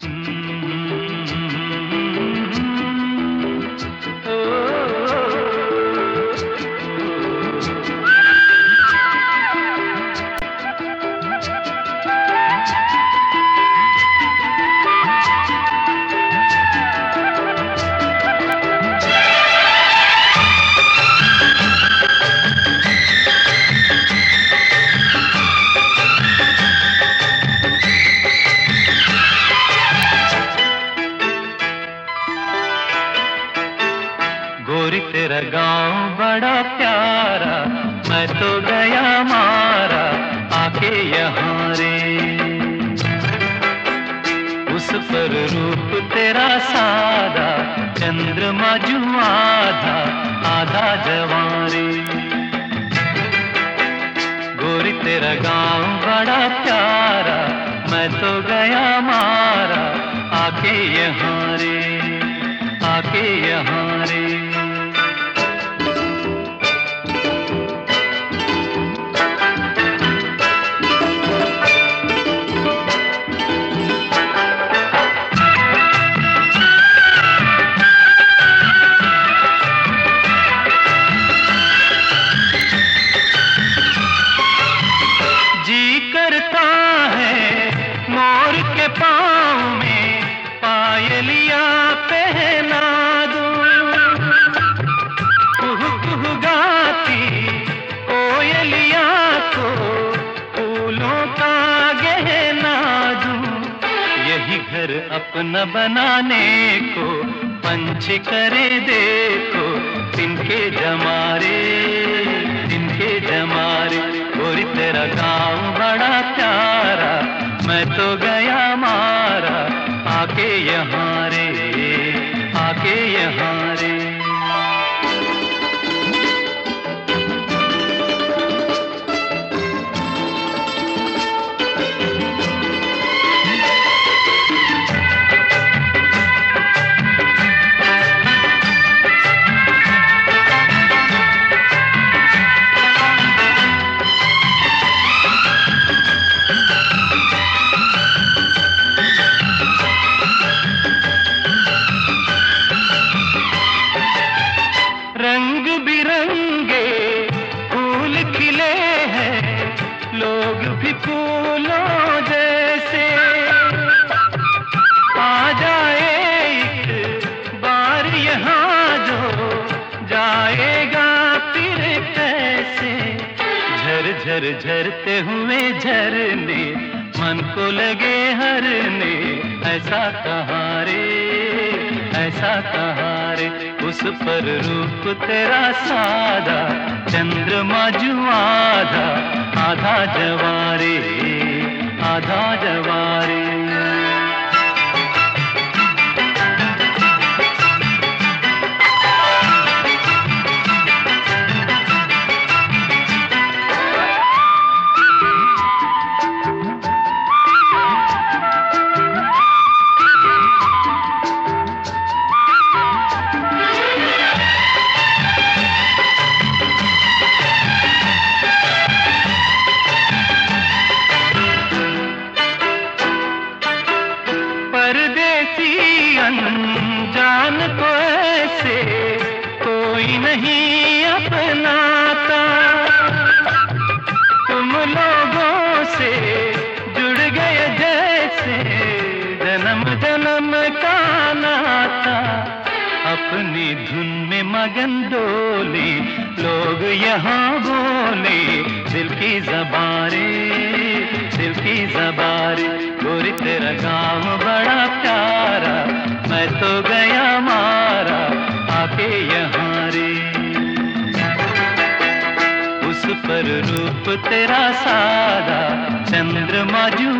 गोरी बड़ा प्यारा, मैं तो गया मारा आके यहाँ रे। उस पर रूप तेरा सादा, चंद्रमा जू आधा आधा जवारे। गोरी तेरा गाँव बड़ा प्यारा, मैं तो गया मारा, आके यहाँ रे, आके यहाँ रे। घर अपना बनाने को पंच करे देखो, इनके जमारे इनके जमारे। और तेरा गाँव बड़ा प्यारा, मैं तो गया मारा, आके यहाँ रे, आके यहाँ भी फूलों जैसे आ जाए एक बार यहाँ जो जाएगा फिर कैसे? झर झर झरते हुए झरने, मन को लगे हरने, ऐसा कहाँ रे ऐसा कहाँ रे उस पर रूप तेरा सादा, चंद्रमा जू आधा आधा धुन में मगन डोले, लोग यहाँ बोले, दिल की जबारे, दिल की जबारे गोरी तेरा गाँव बड़ा प्यारा, मैं तो गया मारा आके यहाँ रे। उस पर रूप तेरा सादा, चंद्रमा जुआ